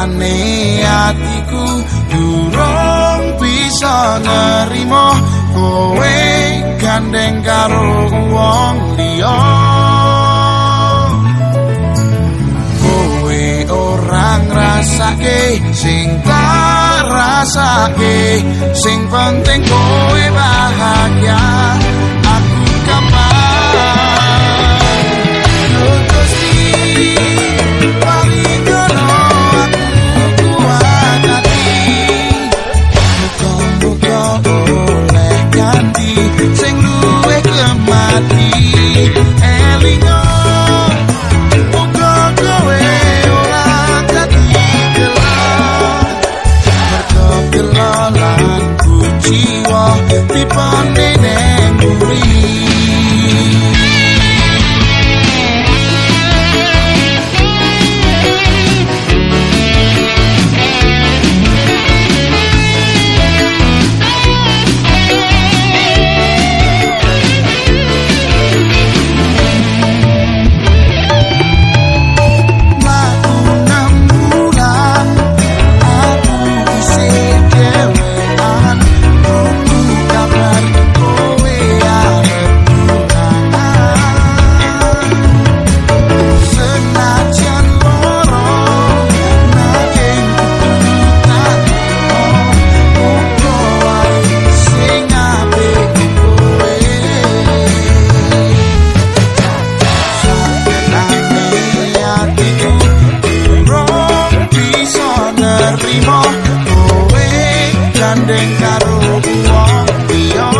ane atiku durung bisa nerimo kowe gandeng karo wong liya. Kowe orang rasake sing tak rasake sing penting kowe people. Venga, rumbo, beyond.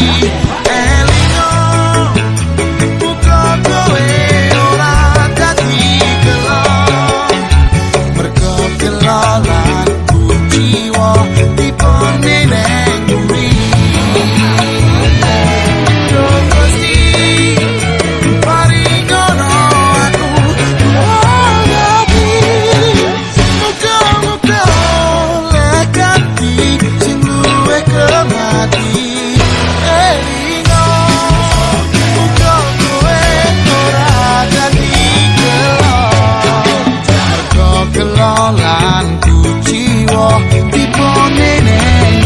Yeah. kelolan ku jiwa tipe nenek